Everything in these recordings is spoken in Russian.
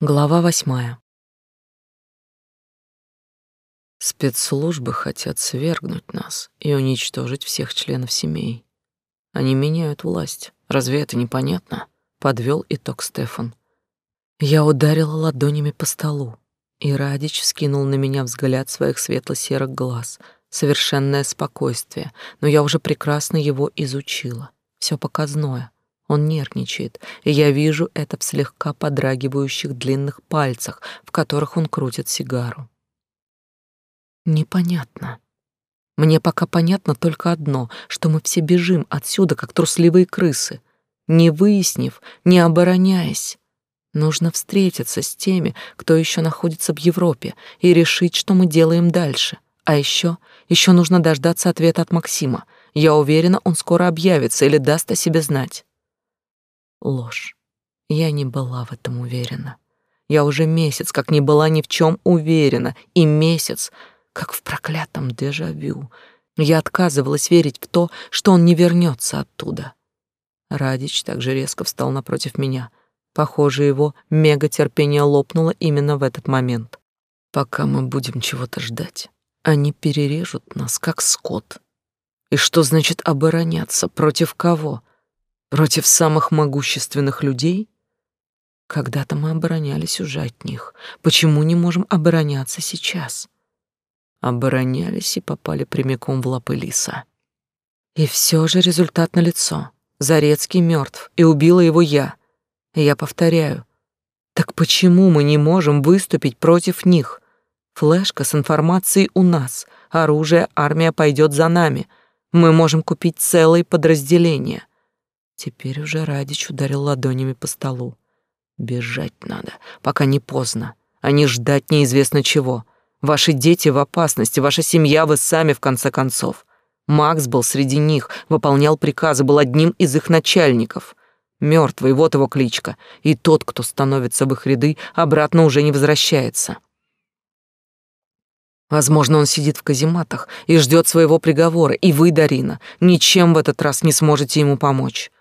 Глава восьмая. Спецслужбы хотят свергнуть нас и уничтожить всех членов семей. Они меняют власть. Разве это непонятно? Подвел итог Стефан. Я ударила ладонями по столу, и Радич скинул на меня взгляд своих светло-серых глаз. Совершенное спокойствие, но я уже прекрасно его изучила. Все показное — он нервничает, и я вижу это в слегка подрагивающих длинных пальцах, в которых он крутит сигару. Непонятно. Мне пока понятно только одно, что мы все бежим отсюда, как трусливые крысы, не выяснив, не обороняясь. Нужно встретиться с теми, кто еще находится в Европе, и решить, что мы делаем дальше. А еще, еще нужно дождаться ответа от Максима. Я уверена, он скоро объявится или даст о себе знать. Ложь. Я не была в этом уверена. Я уже месяц как не была ни в чем уверена, и месяц, как в проклятом дежавю. Я отказывалась верить в то, что он не вернется оттуда. Радич также резко встал напротив меня. Похоже, его мегатерпение лопнуло именно в этот момент. Пока мы будем чего-то ждать, они перережут нас, как скот. И что значит обороняться? Против кого? Против самых могущественных людей? Когда-то мы оборонялись уже от них. Почему не можем обороняться сейчас? Оборонялись и попали прямиком в лапы лиса. И все же результат налицо. Зарецкий мертв, и убила его я. И я повторяю. Так почему мы не можем выступить против них? Флешка с информацией у нас. Оружие, армия пойдет за нами. Мы можем купить целые подразделения. Теперь уже Радич ударил ладонями по столу. Бежать надо, пока не поздно, а не ждать неизвестно чего. Ваши дети в опасности, ваша семья, вы сами в конце концов. Макс был среди них, выполнял приказы, был одним из их начальников. Мертвый, вот его кличка. И тот, кто становится в их ряды, обратно уже не возвращается. Возможно, он сидит в казематах и ждет своего приговора, и вы, Дарина, ничем в этот раз не сможете ему помочь.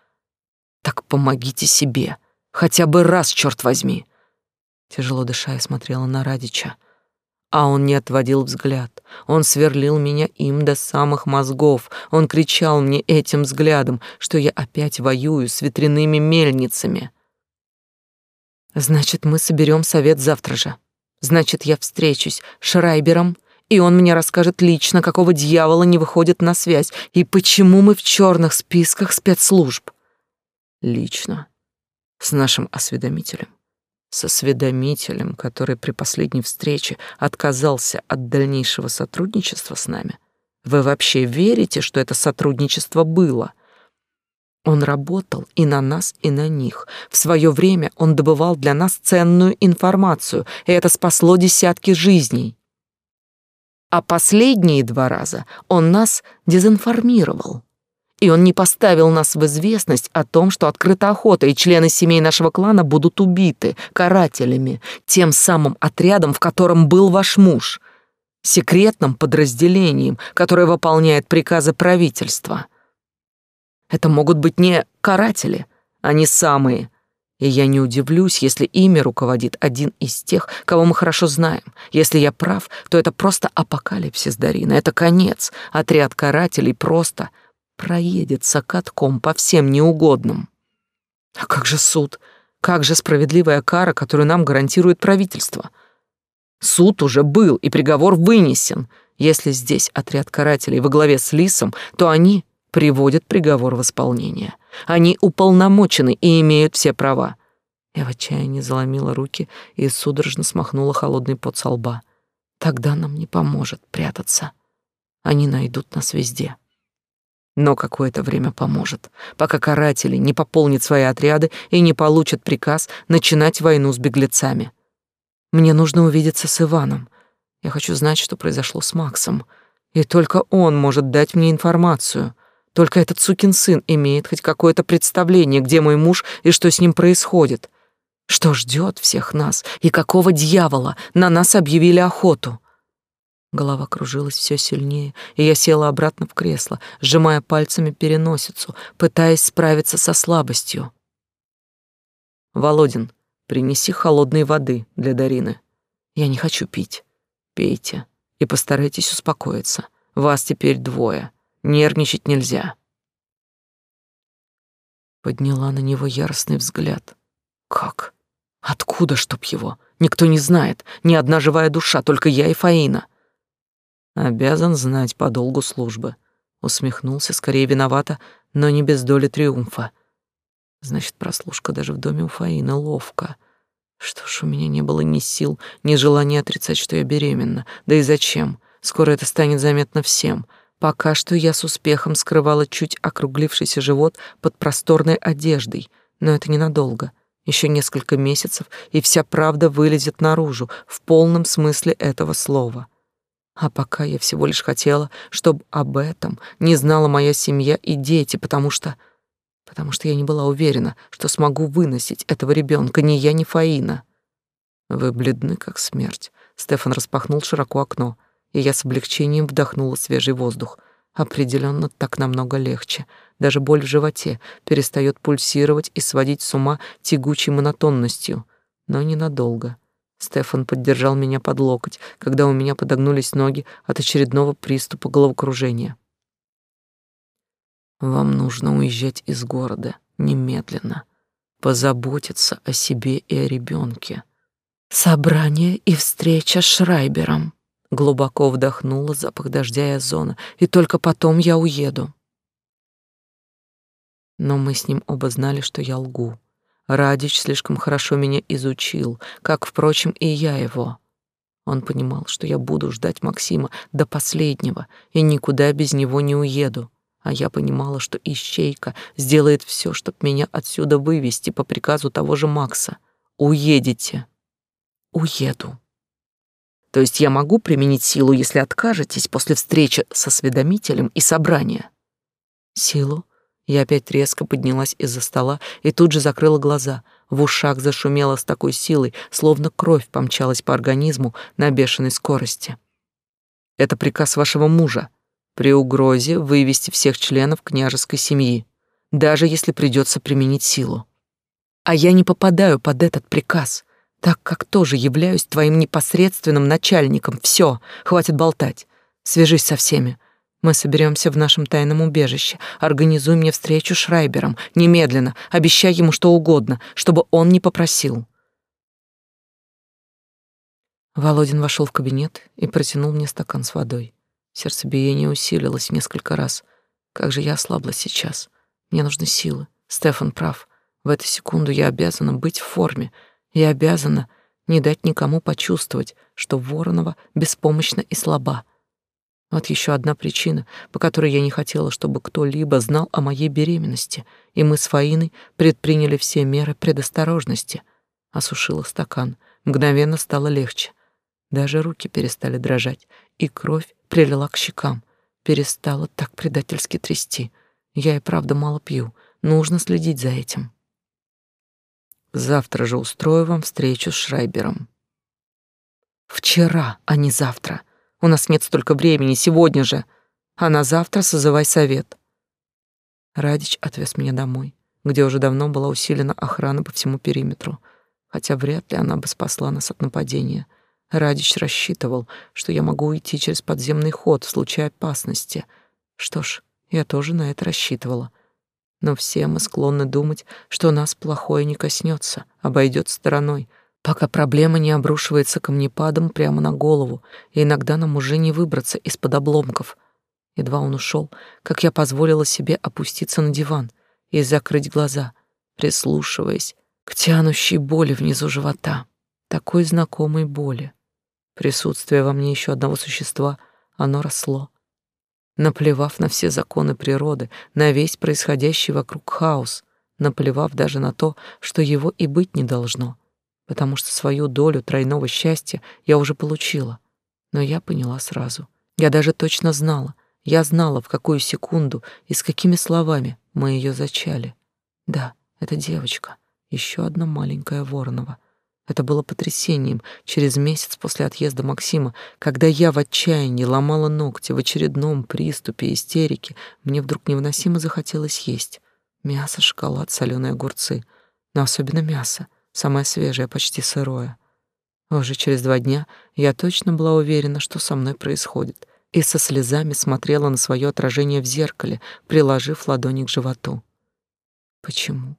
Так помогите себе. Хотя бы раз, черт возьми. Тяжело дыша, я смотрела на Радича. А он не отводил взгляд. Он сверлил меня им до самых мозгов. Он кричал мне этим взглядом, что я опять воюю с ветряными мельницами. Значит, мы соберем совет завтра же. Значит, я встречусь с Шрайбером, и он мне расскажет лично, какого дьявола не выходит на связь и почему мы в черных списках спецслужб. Лично. С нашим осведомителем. С осведомителем, который при последней встрече отказался от дальнейшего сотрудничества с нами. Вы вообще верите, что это сотрудничество было? Он работал и на нас, и на них. В свое время он добывал для нас ценную информацию, и это спасло десятки жизней. А последние два раза он нас дезинформировал и он не поставил нас в известность о том, что открыта охота, и члены семей нашего клана будут убиты карателями, тем самым отрядом, в котором был ваш муж, секретным подразделением, которое выполняет приказы правительства. Это могут быть не каратели, они самые. И я не удивлюсь, если ими руководит один из тех, кого мы хорошо знаем. Если я прав, то это просто апокалипсис, Дарина, это конец. Отряд карателей просто проедется катком по всем неугодным. А как же суд? Как же справедливая кара, которую нам гарантирует правительство? Суд уже был, и приговор вынесен. Если здесь отряд карателей во главе с Лисом, то они приводят приговор в исполнение. Они уполномочены и имеют все права. Я в отчаянии заломила руки и судорожно смахнула холодный пот со лба. Тогда нам не поможет прятаться. Они найдут нас везде но какое-то время поможет, пока каратели не пополнят свои отряды и не получат приказ начинать войну с беглецами. Мне нужно увидеться с Иваном. Я хочу знать, что произошло с Максом. И только он может дать мне информацию. Только этот сукин сын имеет хоть какое-то представление, где мой муж и что с ним происходит. Что ждет всех нас и какого дьявола на нас объявили охоту? Голова кружилась все сильнее, и я села обратно в кресло, сжимая пальцами переносицу, пытаясь справиться со слабостью. «Володин, принеси холодной воды для Дарины. Я не хочу пить. Пейте и постарайтесь успокоиться. Вас теперь двое. Нервничать нельзя. Подняла на него яростный взгляд. Как? Откуда, чтоб его? Никто не знает, ни одна живая душа, только я и Фаина. Обязан знать по долгу службы. Усмехнулся, скорее виновата, но не без доли триумфа. Значит, прослушка даже в доме у Фаины ловко. Что ж, у меня не было ни сил, ни желания отрицать, что я беременна. Да и зачем? Скоро это станет заметно всем. Пока что я с успехом скрывала чуть округлившийся живот под просторной одеждой, но это ненадолго. Еще несколько месяцев, и вся правда вылезет наружу в полном смысле этого слова. А пока я всего лишь хотела, чтобы об этом не знала моя семья и дети, потому что... Потому что я не была уверена, что смогу выносить этого ребенка, ни я, ни Фаина. Вы бледны, как смерть. Стефан распахнул широко окно, и я с облегчением вдохнула свежий воздух. Определенно так намного легче — даже боль в животе перестает пульсировать и сводить с ума тягучей монотонностью. Но ненадолго. Стефан поддержал меня под локоть, когда у меня подогнулись ноги от очередного приступа головокружения. «Вам нужно уезжать из города немедленно, позаботиться о себе и о ребенке. Собрание и встреча с Шрайбером». Глубоко вдохнула запах дождя и озона, и только потом я уеду. Но мы с ним оба знали, что я лгу. Радич слишком хорошо меня изучил, как, впрочем, и я его. Он понимал, что я буду ждать Максима до последнего и никуда без него не уеду. А я понимала, что Ищейка сделает все, чтобы меня отсюда вывести по приказу того же Макса. Уедете. Уеду. То есть я могу применить силу, если откажетесь после встречи со осведомителем и собрания? Силу? Я опять резко поднялась из-за стола и тут же закрыла глаза. В ушах зашумело с такой силой, словно кровь помчалась по организму на бешеной скорости. Это приказ вашего мужа при угрозе вывести всех членов княжеской семьи, даже если придется применить силу. А я не попадаю под этот приказ, так как тоже являюсь твоим непосредственным начальником. Все, хватит болтать. Свяжись со всеми. Мы соберемся в нашем тайном убежище. Организуй мне встречу с Шрайбером. Немедленно. Обещай ему что угодно, чтобы он не попросил. Володин вошел в кабинет и протянул мне стакан с водой. Сердцебиение усилилось несколько раз. Как же я ослабла сейчас. Мне нужны силы. Стефан прав. В эту секунду я обязана быть в форме. Я обязана не дать никому почувствовать, что Воронова беспомощна и слаба. Вот еще одна причина, по которой я не хотела, чтобы кто-либо знал о моей беременности, и мы с Фаиной предприняли все меры предосторожности. Осушила стакан, мгновенно стало легче. Даже руки перестали дрожать, и кровь прилила к щекам, перестала так предательски трясти. Я и правда мало пью, нужно следить за этим. Завтра же устрою вам встречу с Шрайбером. Вчера, а не завтра. У нас нет столько времени, сегодня же. А на завтра созывай совет. Радич отвез меня домой, где уже давно была усилена охрана по всему периметру, хотя вряд ли она бы спасла нас от нападения. Радич рассчитывал, что я могу уйти через подземный ход в случае опасности. Что ж, я тоже на это рассчитывала. Но все мы склонны думать, что нас плохое не коснется, обойдет стороной, пока проблема не обрушивается камнепадом прямо на голову, и иногда нам уже не выбраться из-под обломков. Едва он ушел, как я позволила себе опуститься на диван и закрыть глаза, прислушиваясь к тянущей боли внизу живота, такой знакомой боли. Присутствие во мне еще одного существа, оно росло. Наплевав на все законы природы, на весь происходящий вокруг хаос, наплевав даже на то, что его и быть не должно — потому что свою долю тройного счастья я уже получила. Но я поняла сразу. Я даже точно знала. Я знала, в какую секунду и с какими словами мы ее зачали. Да, это девочка, еще одна маленькая Воронова. Это было потрясением через месяц после отъезда Максима, когда я в отчаянии ломала ногти в очередном приступе истерики, мне вдруг невыносимо захотелось есть. Мясо, шоколад, соленые огурцы. Но особенно мясо — самое свежее, почти сырое. Уже через два дня я точно была уверена, что со мной происходит, и со слезами смотрела на свое отражение в зеркале, приложив ладони к животу. Почему?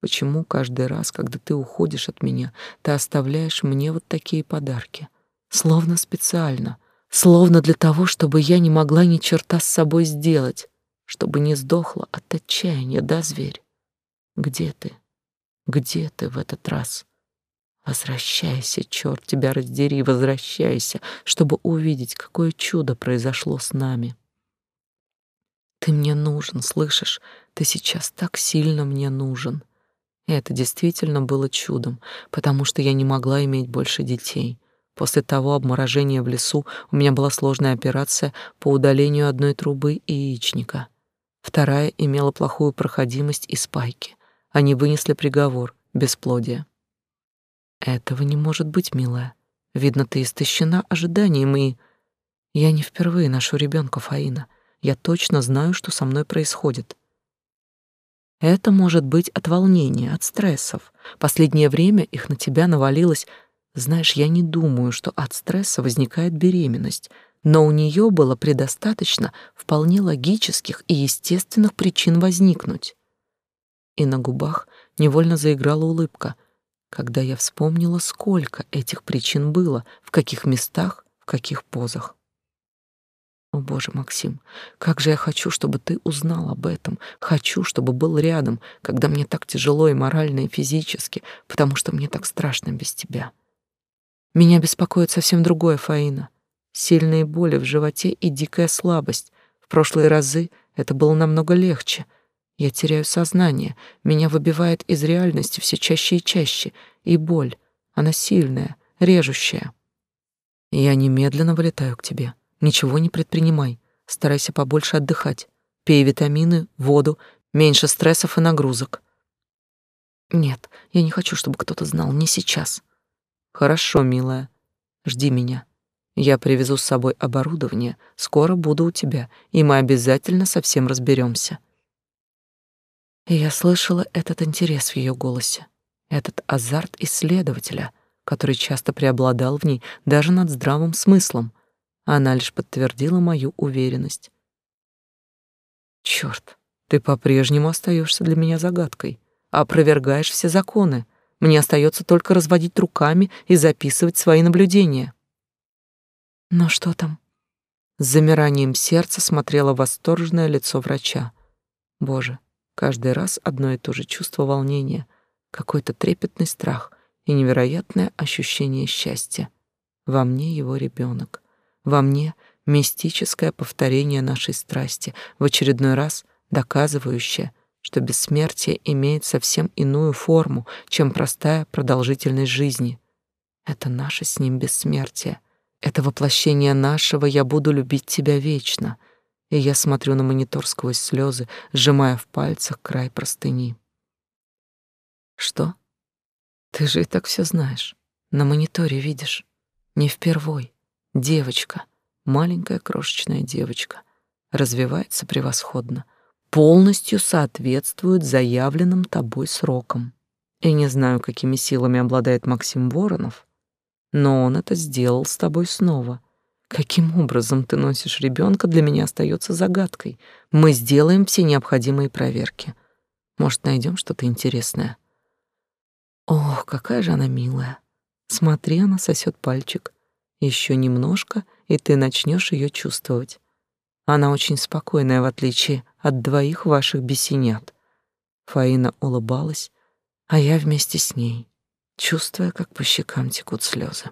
Почему каждый раз, когда ты уходишь от меня, ты оставляешь мне вот такие подарки? Словно специально, словно для того, чтобы я не могла ни черта с собой сделать, чтобы не сдохла от отчаяния, да, зверь? Где ты? Где ты в этот раз? Возвращайся, черт тебя раздери, возвращайся, чтобы увидеть, какое чудо произошло с нами. Ты мне нужен, слышишь? Ты сейчас так сильно мне нужен. И это действительно было чудом, потому что я не могла иметь больше детей. После того обморожения в лесу у меня была сложная операция по удалению одной трубы и яичника. Вторая имела плохую проходимость и спайки. Они вынесли приговор — бесплодие. Этого не может быть, милая. Видно, ты истощена ожиданием и... Я не впервые ношу ребенка, Фаина. Я точно знаю, что со мной происходит. Это может быть от волнения, от стрессов. Последнее время их на тебя навалилось. Знаешь, я не думаю, что от стресса возникает беременность, но у нее было предостаточно вполне логических и естественных причин возникнуть. И на губах невольно заиграла улыбка, когда я вспомнила, сколько этих причин было, в каких местах, в каких позах. О, Боже, Максим, как же я хочу, чтобы ты узнал об этом. Хочу, чтобы был рядом, когда мне так тяжело и морально, и физически, потому что мне так страшно без тебя. Меня беспокоит совсем другое, Фаина. Сильные боли в животе и дикая слабость. В прошлые разы это было намного легче. Я теряю сознание, меня выбивает из реальности все чаще и чаще, и боль, она сильная, режущая. Я немедленно вылетаю к тебе. Ничего не предпринимай. Старайся побольше отдыхать. Пей витамины, воду, меньше стрессов и нагрузок. Нет, я не хочу, чтобы кто-то знал, не сейчас. Хорошо, милая. Жди меня. Я привезу с собой оборудование, скоро буду у тебя, и мы обязательно со всем разберемся. И я слышала этот интерес в ее голосе, этот азарт исследователя, который часто преобладал в ней даже над здравым смыслом, она лишь подтвердила мою уверенность. Черт, ты по-прежнему остаешься для меня загадкой, опровергаешь все законы. Мне остается только разводить руками и записывать свои наблюдения. Но что там? С замиранием сердца смотрела восторженное лицо врача. Боже, каждый раз одно и то же чувство волнения, какой-то трепетный страх и невероятное ощущение счастья. Во мне его ребенок. Во мне мистическое повторение нашей страсти, в очередной раз доказывающее, что бессмертие имеет совсем иную форму, чем простая продолжительность жизни. Это наше с ним бессмертие. Это воплощение нашего «я буду любить тебя вечно», и я смотрю на монитор сквозь слезы, сжимая в пальцах край простыни. Что? Ты же и так все знаешь. На мониторе видишь. Не впервой. Девочка, маленькая крошечная девочка, развивается превосходно, полностью соответствует заявленным тобой срокам. И не знаю, какими силами обладает Максим Воронов, но он это сделал с тобой снова. Каким образом ты носишь ребенка, для меня остается загадкой. Мы сделаем все необходимые проверки. Может, найдем что-то интересное. Ох, какая же она милая. Смотри, она сосет пальчик. Еще немножко, и ты начнешь ее чувствовать. Она очень спокойная, в отличие от двоих ваших бесенят. Фаина улыбалась, а я вместе с ней, чувствуя, как по щекам текут слезы.